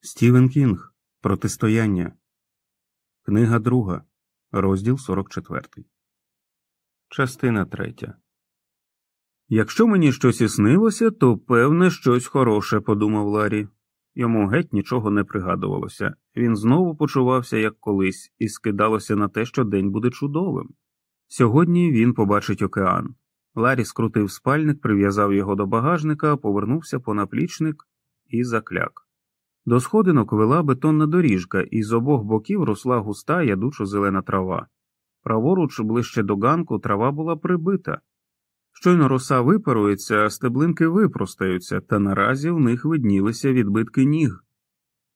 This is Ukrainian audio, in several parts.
Стівен Кінг Протистояння. Книга друга. Розділ 44. Частина третя. Якщо мені щось і снилося, то певне щось хороше, подумав Ларі. Йому геть нічого не пригадувалося. Він знову почувався як колись, і скидалося на те, що день буде чудовим. Сьогодні він побачить океан. Ларі скрутив спальник, прив'язав його до багажника, повернувся по наплічник і закляк. До сходинок вела бетонна доріжка, і з обох боків росла густа ядучо зелена трава. Праворуч, ближче до ганку, трава була прибита. Щойно роса випарується, а стеблинки випростаються, та наразі в них виднілися відбитки ніг.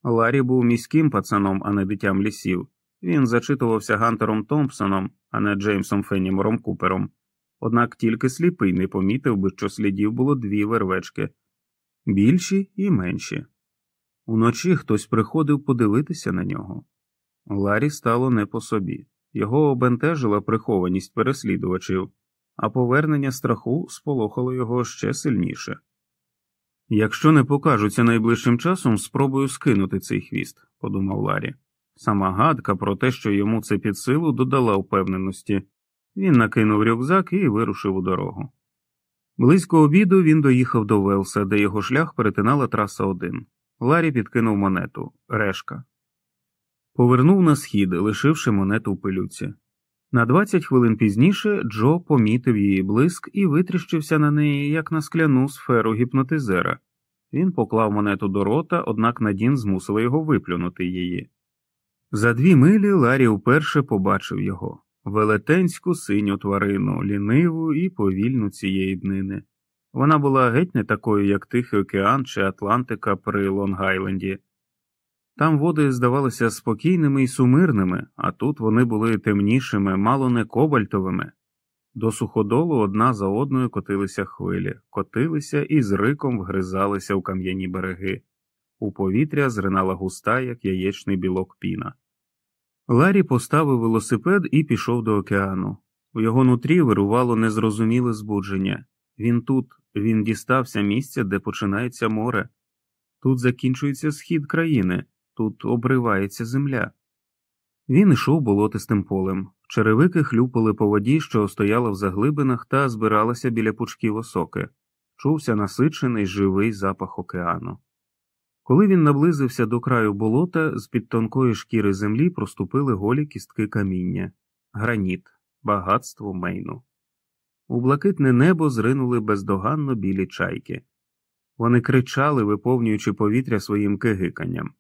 Ларі був міським пацаном, а не дитям лісів. Він зачитувався Гантером Томпсоном, а не Джеймсом Феннімором Купером. Однак тільки сліпий не помітив би, що слідів було дві вервечки більші і менші. Уночі хтось приходив подивитися на нього. Ларі стало не по собі, його обентежила прихованість переслідувачів, а повернення страху сполохало його ще сильніше. Якщо не покажуться найближчим часом, спробую скинути цей хвіст, подумав Ларі. Сама гадка про те, що йому це під силу, додала впевненості. Він накинув рюкзак і вирушив у дорогу. Близько обіду він доїхав до Велса, де його шлях перетинала траса 1. Ларі підкинув монету решка. Повернув на схід, лишивши монету в пилюці. На 20 хвилин пізніше Джо помітив її блиск і витріщився на неї, як на скляну сферу гіпнотизера. Він поклав монету до рота, однак Надін змусила його виплюнути її. За дві милі Ларі вперше побачив його велетенську синю тварину, ліниву і повільну цієї днини. Вона була геть не такою, як Тихий океан чи Атлантика при Лонг-Айленді. Там води здавалися спокійними і сумирними, а тут вони були темнішими, мало не кобальтовими. До суходолу одна за одною котилися хвилі, котилися і з риком вгризалися в кам'яні береги. У повітря зринала густа, як яєчний білок піна. Ларі поставив велосипед і пішов до океану. У його нутрі вирувало незрозуміле збудження. Він тут, він дістався місця, де починається море. Тут закінчується схід країни, тут обривається земля. Він йшов болотистим полем. Черевики хлюпали по воді, що стояла в заглибинах, та збиралася біля пучків осоки. Чувся насичений живий запах океану. Коли він наблизився до краю болота, з під тонкої шкіри землі проступили голі кістки каміння, граніт, багатство мейну. У блакитне небо зринули бездоганно білі чайки. Вони кричали, виповнюючи повітря своїм кигиканням.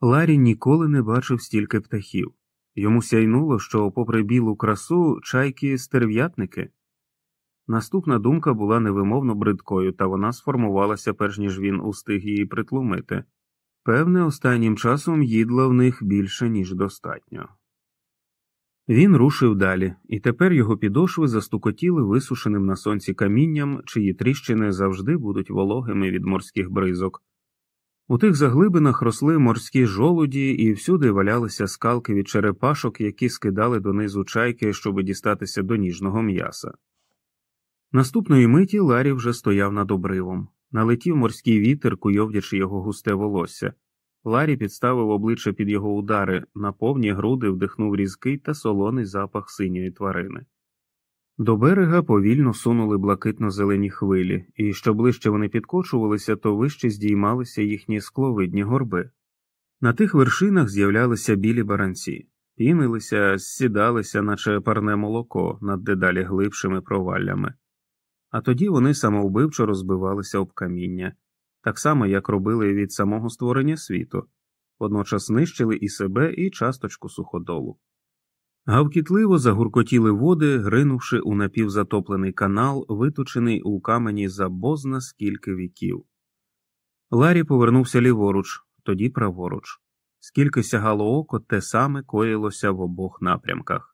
Ларі ніколи не бачив стільки птахів. Йому сяйнуло, що, попри білу красу, чайки стерв'ятники. Наступна думка була невимовно бридкою, та вона сформувалася, перш ніж він устиг її притлумити. Певне, останнім часом їдла в них більше, ніж достатньо. Він рушив далі, і тепер його підошви застукотіли висушеним на сонці камінням, чиї тріщини завжди будуть вологими від морських бризок. У тих заглибинах росли морські жолуді, і всюди валялися скалки від черепашок, які скидали донизу чайки, щоб дістатися до ніжного м'яса. Наступної миті Ларі вже стояв над обривом, налетів морський вітер, куйовдячи його густе волосся. Ларі підставив обличчя під його удари, на повні груди вдихнув різкий та солоний запах синьої тварини. До берега повільно сунули блакитно зелені хвилі, і що ближче вони підкочувалися, то вище здіймалися їхні скловидні горби. На тих вершинах з'являлися білі баранці, пінилися, сідалися, наче парне молоко над дедалі глибшими проваллями, а тоді вони самовбивчо розбивалися об каміння так само як робили від самого створення світу, водночас нищили і себе, і часточку суходолу. Гавкітливо загуркотіли води, гринувши у напівзатоплений канал, виточений у камені за бозна скільки віків. Ларі повернувся ліворуч, тоді праворуч. Скільки сягало око, те саме коїлося в обох напрямках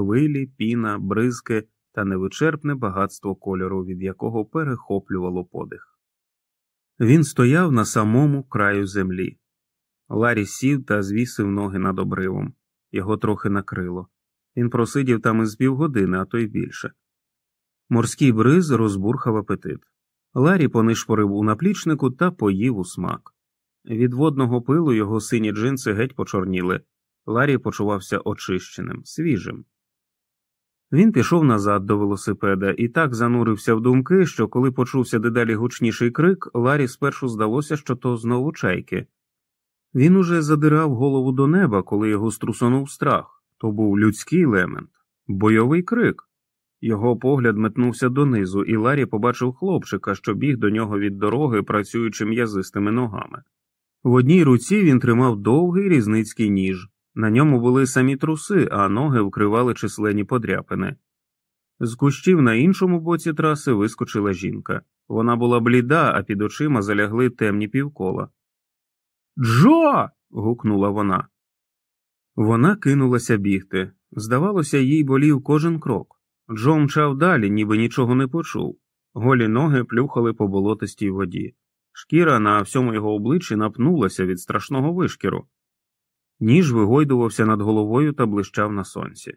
хвилі, піна, бризки та невичерпне багатство кольору, від якого перехоплювало подих. Він стояв на самому краю землі. Ларі сів та звісив ноги над обривом, його трохи накрило. Він просидів там із півгодини, а то й більше. Морський бриз розбурхав апетит. Ларі понишпорив у наплічнику та поїв у смак. Від водного пилу його сині джинси геть почорніли. Ларі почувався очищеним, свіжим. Він пішов назад до велосипеда і так занурився в думки, що коли почувся дедалі гучніший крик, Ларі спершу здалося, що то знову чайки. Він уже задирав голову до неба, коли його струсонув страх то був людський лемент, бойовий крик. Його погляд метнувся донизу, і Ларі побачив хлопчика, що біг до нього від дороги, працюючи м'язистими ногами. В одній руці він тримав довгий різницький ніж, на ньому були самі труси, а ноги вкривали численні подряпини. З кущів на іншому боці траси вискочила жінка. Вона була бліда, а під очима залягли темні півкола. Джо. гукнула вона. Вона кинулася бігти. Здавалося, їй болів кожен крок. Джо мчав далі, ніби нічого не почув. Голі ноги плюхали по болотистій воді. Шкіра на всьому його обличчі напнулася від страшного вишкіру. Ніж вигойдувався над головою та блищав на сонці.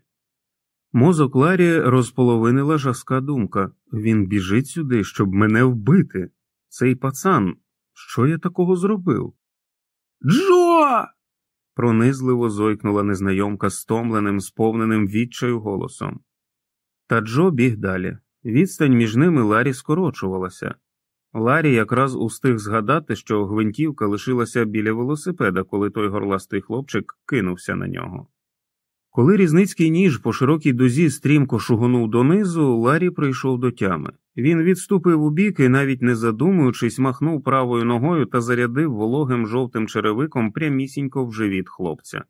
Мозок Ларі розполовинила жаска думка він біжить сюди, щоб мене вбити. Цей пацан, що я такого зробив? Джо. пронизливо зойкнула незнайомка стомленим, сповненим відчаю голосом. Та Джо біг далі. Відстань між ними Ларі скорочувалася. Ларі якраз устиг згадати, що гвинтівка лишилася біля велосипеда, коли той горластий хлопчик кинувся на нього. Коли різницький ніж по широкій дузі стрімко шугонув донизу, Ларі прийшов до тями. Він відступив у бік і, навіть не задумуючись, махнув правою ногою та зарядив вологим жовтим черевиком прямісінько в живіт хлопця.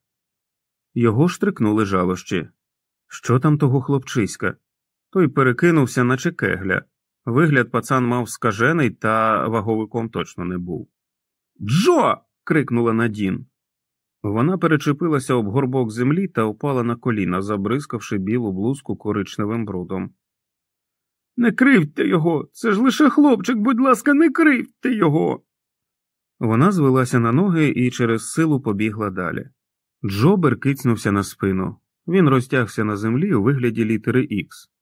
Його штрикнули жалощі. Що там того хлопчиська? Той перекинувся, наче кегля. Вигляд пацан мав скажений, та ваговиком точно не був. Джо. крикнула Надін. Вона перечепилася об горбок землі та впала на коліна, забризкавши білу блузку коричневим брудом. Не кривте його, це ж лише хлопчик, будь ласка, не кривте його. Вона звелася на ноги і через силу побігла далі. Джобер кицнувся на спину. Він розтягся на землі у вигляді літери Х.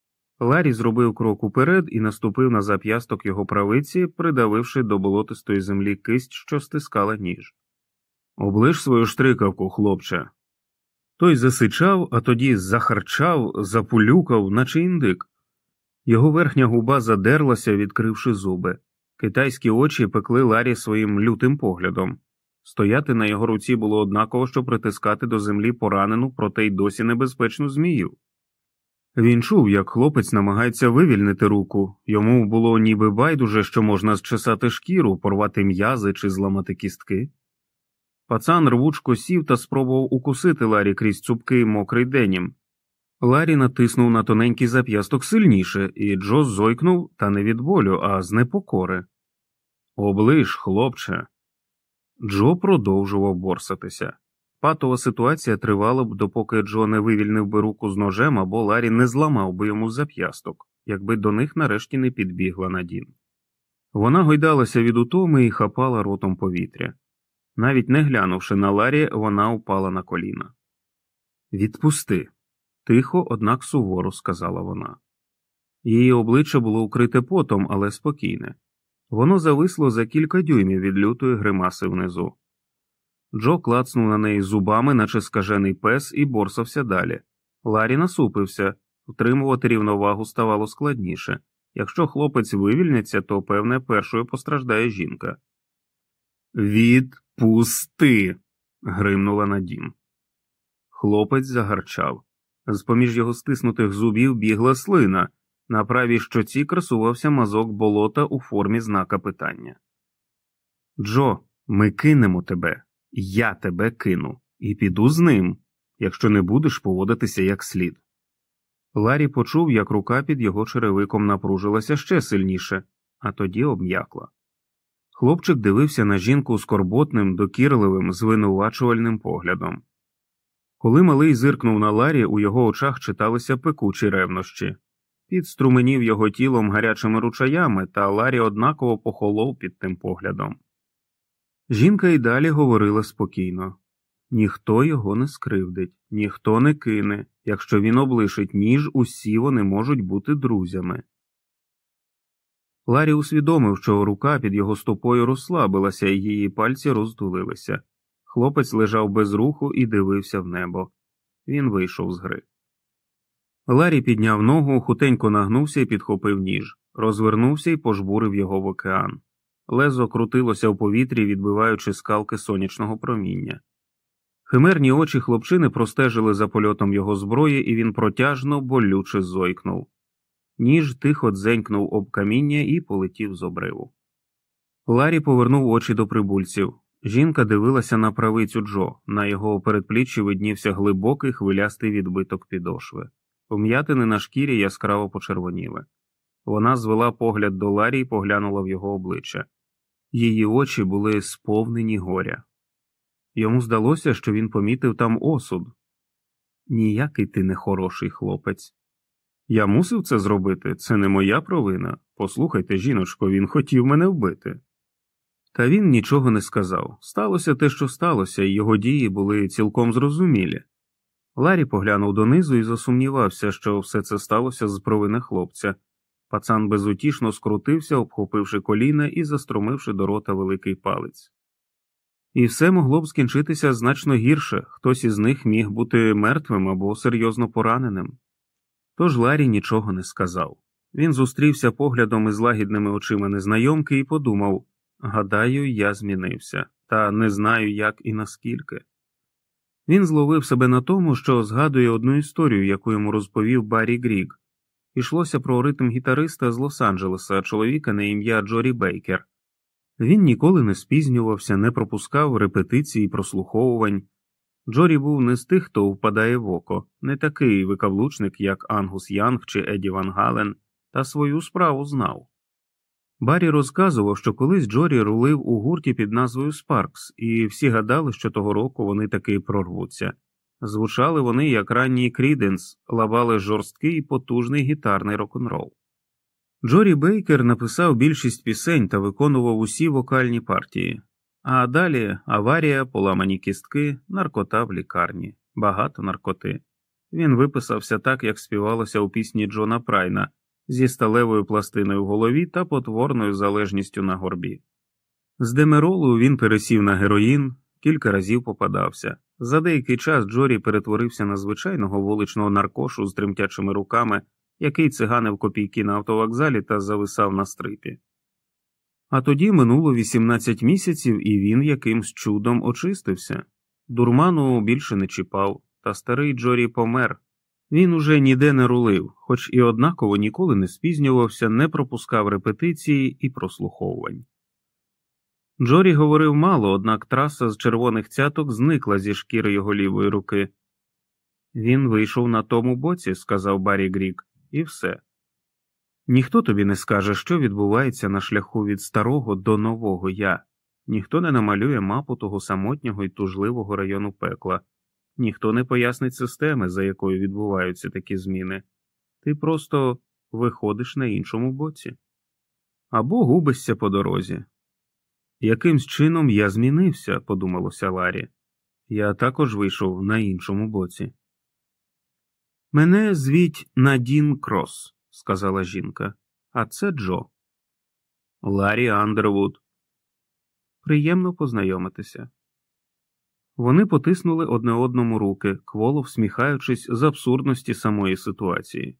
Ларі зробив крок уперед і наступив на зап'ясток його правиці, придавивши до болотистої землі кисть, що стискала ніж. Оближ свою штрикавку, хлопче. Той засичав, а тоді захарчав, запулюкав, наче індик. Його верхня губа задерлася, відкривши зуби. Китайські очі пекли Ларі своїм лютим поглядом. Стояти на його руці було однаково, що притискати до землі поранену, проте й досі небезпечну змію. Він чув, як хлопець намагається вивільнити руку, йому було ніби байдуже, що можна зчесати шкіру, порвати м'язи чи зламати кістки. Пацан рвучко сів та спробував укусити Ларі крізь цупкий мокрий денім. Ларі натиснув на тоненький зап'ясток сильніше, і Джо зойкнув та не від болю, а з непокори. Оближ, хлопче. Джо продовжував борсатися. Патова ситуація тривала б, допоки Джо не вивільнив би руку з ножем або Ларі не зламав би йому зап'ясток, якби до них нарешті не підбігла Надін. Вона гойдалася від утоми і хапала ротом повітря. Навіть не глянувши на Ларі, вона упала на коліна. Відпусти, тихо, однак суворо сказала вона. Її обличчя було укрите потом, але спокійне. Воно зависло за кілька дюймів від лютої гримаси внизу. Джо клацнув на неї зубами, наче скажений пес, і борсався далі. Ларі насупився, втримувати рівновагу ставало складніше. Якщо хлопець вивільниться, то, певне, першою постраждає жінка. Відпусти. гримнула Надім. Хлопець загарчав. З поміж його стиснутих зубів бігла слина. На правій щоці красувався мазок болота у формі знака питання. Джо, ми кинемо тебе. Я тебе кину і піду з ним, якщо не будеш поводитися як слід. Ларі почув, як рука під його черевиком напружилася ще сильніше, а тоді обм'якла. Хлопчик дивився на жінку скорботним, докірливим, звинувачувальним поглядом. Коли малий зиркнув на Ларі, у його очах читалися пекучі ревнощі, під струменів його тілом гарячими ручаями, та Ларі однаково похолов під тим поглядом. Жінка й далі говорила спокійно ніхто його не скривдить, ніхто не кине, якщо він облишить ніж, усі вони можуть бути друзями. Ларі усвідомив, що рука під його стопою розслабилася, і її пальці роздулилися. Хлопець лежав без руху і дивився в небо. Він вийшов з гри. Ларі підняв ногу, хутенько нагнувся і підхопив ніж, розвернувся і пожбурив його в океан. Лезо крутилося в повітрі, відбиваючи скалки сонячного проміння. Химерні очі хлопчини простежили за польотом його зброї, і він протяжно, болюче зойкнув. Ніж тихо дзенькнув об каміння і полетів з обриву. Ларі повернув очі до прибульців. Жінка дивилася на правицю Джо, на його передпліччі виднівся глибокий хвилястий відбиток підошви. Вм'ятини на шкірі яскраво почервоніли. Вона звела погляд до Ларі і поглянула в його обличчя. Її очі були сповнені горя. Йому здалося, що він помітив там осуд. Ніякий ти не хороший хлопець. Я мусив це зробити, це не моя провина. Послухайте, жіночко, він хотів мене вбити. Та він нічого не сказав. Сталося те, що сталося, і його дії були цілком зрозумілі. Ларі поглянув донизу і засумнівався, що все це сталося з провини хлопця. Пацан безутішно скрутився, обхопивши коліна і застромивши до рота великий палець. І все могло б скінчитися значно гірше хтось із них міг бути мертвим або серйозно пораненим. Тож Ларі нічого не сказав. Він зустрівся поглядом із лагідними очима незнайомки і подумав гадаю, я змінився, та не знаю, як і наскільки. Він зловив себе на тому, що згадує одну історію, яку йому розповів Баррі Гріг. Ішлося про ритм гітариста з Лос-Анджелеса, чоловіка на ім'я Джорі Бейкер. Він ніколи не спізнювався, не пропускав репетицій прослуховувань. Джорі був не з тих, хто впадає в око, не такий викаблучник, як Ангус Янг чи Еді Ван Гален, та свою справу знав. Баррі розказував, що колись Джорі рулив у гурті під назвою Спаркс, і всі гадали, що того року вони таки прорвуться. Звучали вони як ранній Кріденс, лавали жорсткий і потужний гітарний рок-н-рол. Джорі Бейкер написав більшість пісень та виконував усі вокальні партії, а далі аварія, поламані кістки, наркота в лікарні, багато наркоти. Він виписався так, як співалося у пісні Джона Прайна зі сталевою пластиною в голові та потворною залежністю на горбі. З демеролу він пересів на героїн, кілька разів попадався. За деякий час Джорі перетворився на звичайного вуличного наркошу з тремтячими руками, який циганив копійки на автовокзалі та зависав на стрипі. А тоді минуло 18 місяців, і він якимсь чудом очистився. Дурману більше не чіпав, та старий Джорі помер. Він уже ніде не рулив, хоч і однаково ніколи не спізнювався, не пропускав репетиції і прослуховувань. Джорі говорив мало, однак траса з червоних цяток зникла зі шкіри його лівої руки. Він вийшов на тому боці, сказав Баррі Грік, і все. Ніхто тобі не скаже, що відбувається на шляху від старого до нового я, ніхто не намалює мапу того самотнього і тужливого району пекла, ніхто не пояснить системи, за якою відбуваються такі зміни. Ти просто виходиш на іншому боці або губишся по дорозі. Якимсь чином я змінився, подумалося Ларі. Я також вийшов на іншому боці. Мене звіть Надін Крос, сказала жінка, а це Джо. Ларі Андервуд. Приємно познайомитися. Вони потиснули одне одному руки, кволо всміхаючись з абсурдності самої ситуації.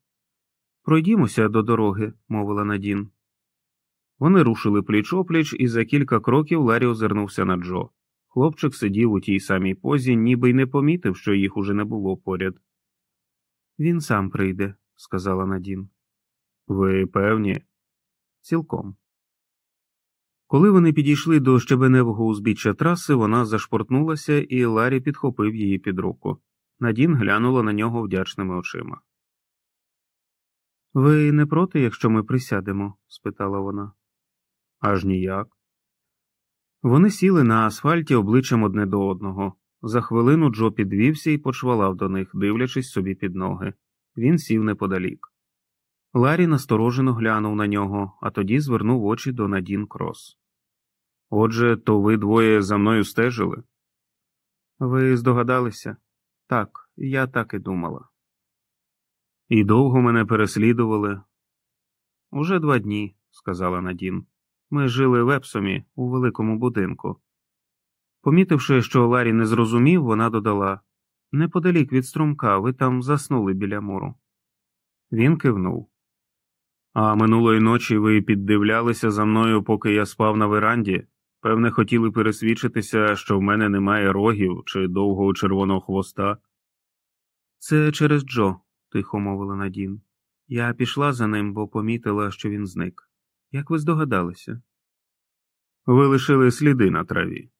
Пройдімося до дороги, мовила Надін. Вони рушили пліч опліч, і за кілька кроків Ларі озирнувся на Джо. Хлопчик сидів у тій самій позі, ніби й не помітив, що їх уже не було поряд. Він сам прийде, сказала Надін. Ви певні? Цілком. Коли вони підійшли до щебеневого узбіччя траси, вона зашпортнулася, і Ларі підхопив її під руку. Надін глянула на нього вдячними очима. Ви не проти, якщо ми присядемо? спитала вона. Аж ніяк. Вони сіли на асфальті обличчям одне до одного. За хвилину Джо підвівся і почвалав до них, дивлячись собі під ноги. Він сів неподалік. Ларі насторожено глянув на нього, а тоді звернув очі до Надін Крос. Отже, то ви двоє за мною стежили? Ви здогадалися? Так, я так і думала. І довго мене переслідували? Уже два дні, сказала Надін. Ми жили в Епсомі у великому будинку. Помітивши, що Ларі не зрозумів, вона додала Неподалік від струмка, ви там заснули біля муру. Він кивнув. А минулої ночі ви піддивлялися за мною, поки я спав на веранді. Певне, хотіли пересвідчитися, що в мене немає рогів чи довгого червоного хвоста. Це через Джо, тихо мовила Надін. Я пішла за ним, бо помітила, що він зник. Як ви здогадалися? Ви лишили сліди на траві.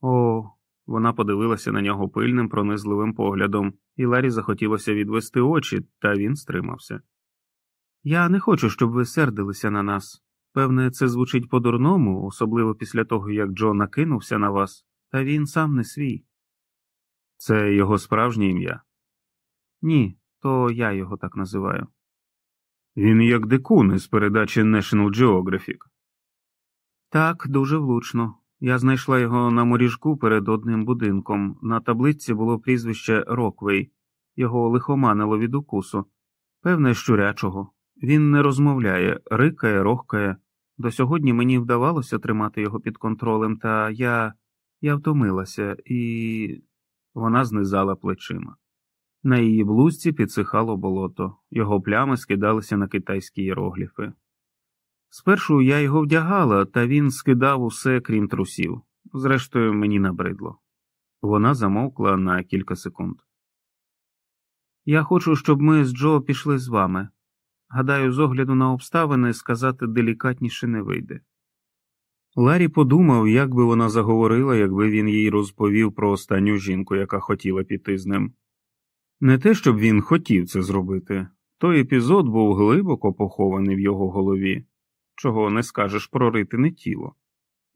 О, вона подивилася на нього пильним, пронизливим поглядом, і Ларі захотілося відвести очі, та він стримався. Я не хочу, щоб ви сердилися на нас. Певне, це звучить по-дурному, особливо після того, як Джо накинувся на вас, та він сам не свій. Це його справжнє ім'я? Ні, то я його так називаю. Він як дикун із передачі National Geographic. Так, дуже влучно. Я знайшла його на моріжку перед одним будинком. На таблиці було прізвище Роквей, його лихоманило від укусу, певне, щурячого. Він не розмовляє, рикає, рохкає. До сьогодні мені вдавалося тримати його під контролем, та я я втомилася, і вона знизала плечима. На її блузці підсихало болото, його плями скидалися на китайські іерогліфи. Спершу я його вдягала, та він скидав усе, крім трусів. Зрештою, мені набридло. Вона замовкла на кілька секунд. Я хочу, щоб ми з Джо пішли з вами. Гадаю, з огляду на обставини сказати делікатніше не вийде. Ларі подумав, як би вона заговорила, якби він їй розповів про останню жінку, яка хотіла піти з ним. Не те, щоб він хотів це зробити, той епізод був глибоко похований в його голові, чого не скажеш про ритине тіло.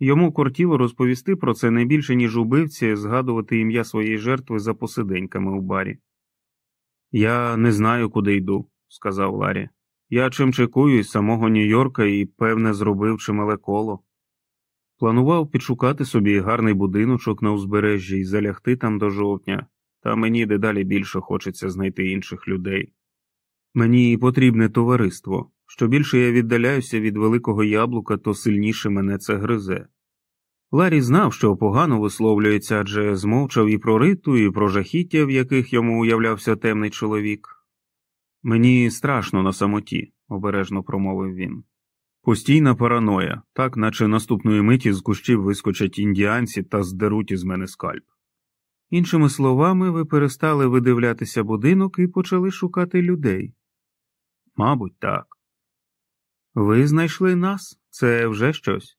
Йому кортіло розповісти про це не більше, ніж убивці, згадувати ім'я своєї жертви за посиденьками у барі. Я не знаю, куди йду, сказав Ларі. Я чим чекую із самого Нью-Йорка і, певне, зробив чимале коло. Планував підшукати собі гарний будиночок на узбережжі і залягти там до жовтня, та мені дедалі більше хочеться знайти інших людей. Мені потрібне товариство. Що більше я віддаляюся від великого яблука, то сильніше мене це гризе. Ларі знав, що погано висловлюється, адже змовчав і про риту, і про жахіття, в яких йому уявлявся темний чоловік. Мені страшно на самоті, обережно промовив він. Постійна параноя, так наче наступної миті з кущів вискочать індіанці та здеруть із мене скальп. Іншими словами, ви перестали видивлятися будинок і почали шукати людей. Мабуть, так. Ви знайшли нас, це вже щось.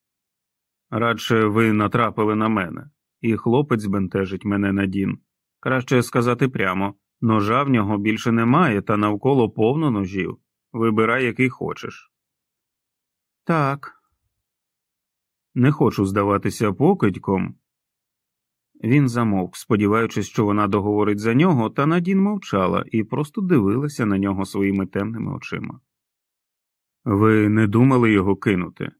Радше ви натрапили на мене, і хлопець бентежить мене на дін. Краще сказати прямо ножа в нього більше немає, та навколо повно ножів. Вибирай, який хочеш. Так. Не хочу здаватися покидьком. Він замовк, сподіваючись, що вона договорить за нього, та Надін мовчала і просто дивилася на нього своїми темними очима. Ви не думали його кинути?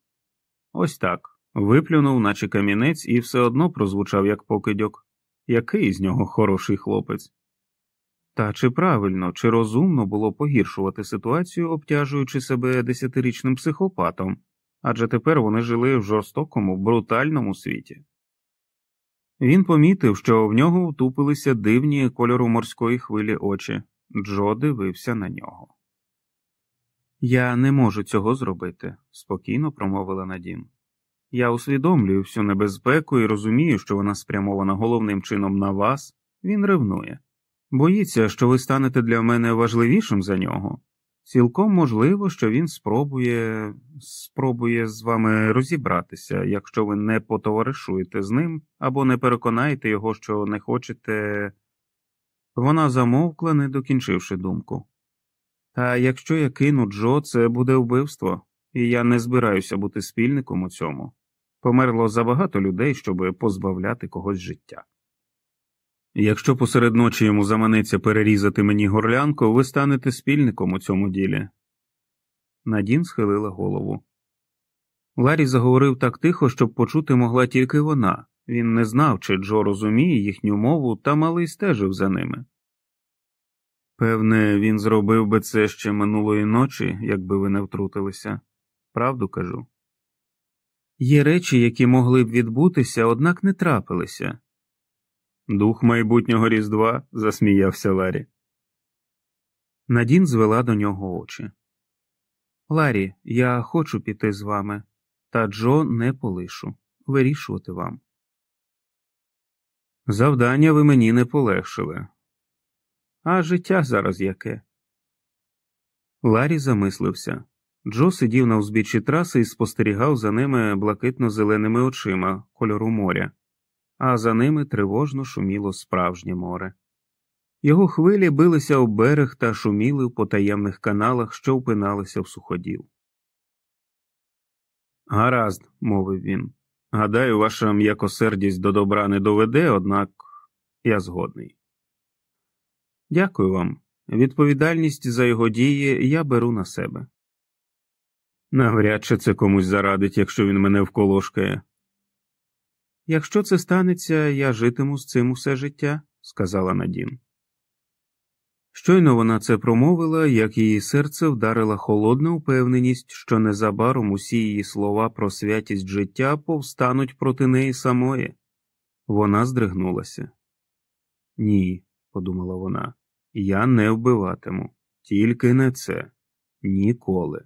Ось так. Виплюнув, наче камінець, і все одно прозвучав як покидьок. Який з нього хороший хлопець? Та чи правильно, чи розумно було погіршувати ситуацію, обтяжуючи себе десятирічним психопатом, адже тепер вони жили в жорстокому, брутальному світі. Він помітив, що в нього втупилися дивні кольору морської хвилі очі. Джо дивився на нього. Я не можу цього зробити, спокійно промовила Надін. Я усвідомлюю всю небезпеку і розумію, що вона спрямована головним чином на вас, він ревнує. Боїться, що ви станете для мене важливішим за нього. Цілком можливо, що він спробує спробує з вами розібратися, якщо ви не потоваришуєте з ним або не переконаєте його, що не хочете. Вона замовкла, не докінчивши думку. Та якщо я кину Джо, це буде вбивство, і я не збираюся бути спільником у цьому. Померло забагато людей, щоб позбавляти когось життя. Якщо посеред ночі йому заманеться перерізати мені горлянку, ви станете спільником у цьому ділі. Надін схилила голову. Ларі заговорив так тихо, щоб почути могла тільки вона. Він не знав, чи Джо розуміє їхню мову, та малий стежив за ними. Певне, він зробив би це ще минулої ночі, якби ви не втрутилися. правду кажу. Є речі, які могли б відбутися, однак не трапилися. Дух майбутнього Різдва, засміявся Ларі. Надін звела до нього очі. Ларі, я хочу піти з вами, та Джо не полишу. Вирішувати вам. Завдання ви мені не полегшили. А життя зараз яке? Ларі замислився. Джо сидів на узбіччі траси і спостерігав за ними блакитно-зеленими очима кольору моря, а за ними тривожно шуміло справжнє море. Його хвилі билися об берег та шуміли в потаємних каналах, що впиналися в суходіл. Гаразд, мовив він. Гадаю, ваша м'якосердість до добра не доведе, однак я згодний. Дякую вам. Відповідальність за його дії я беру на себе. Навряд чи це комусь зарадить, якщо він мене вколошкає. Якщо це станеться, я житиму з цим усе життя, сказала Надін. Щойно вона це промовила, як її серце вдарила холодна упевненість, що незабаром усі її слова про святість життя повстануть проти неї самої. Вона здригнулася. Ні, подумала вона, я не вбиватиму, тільки не це ніколи.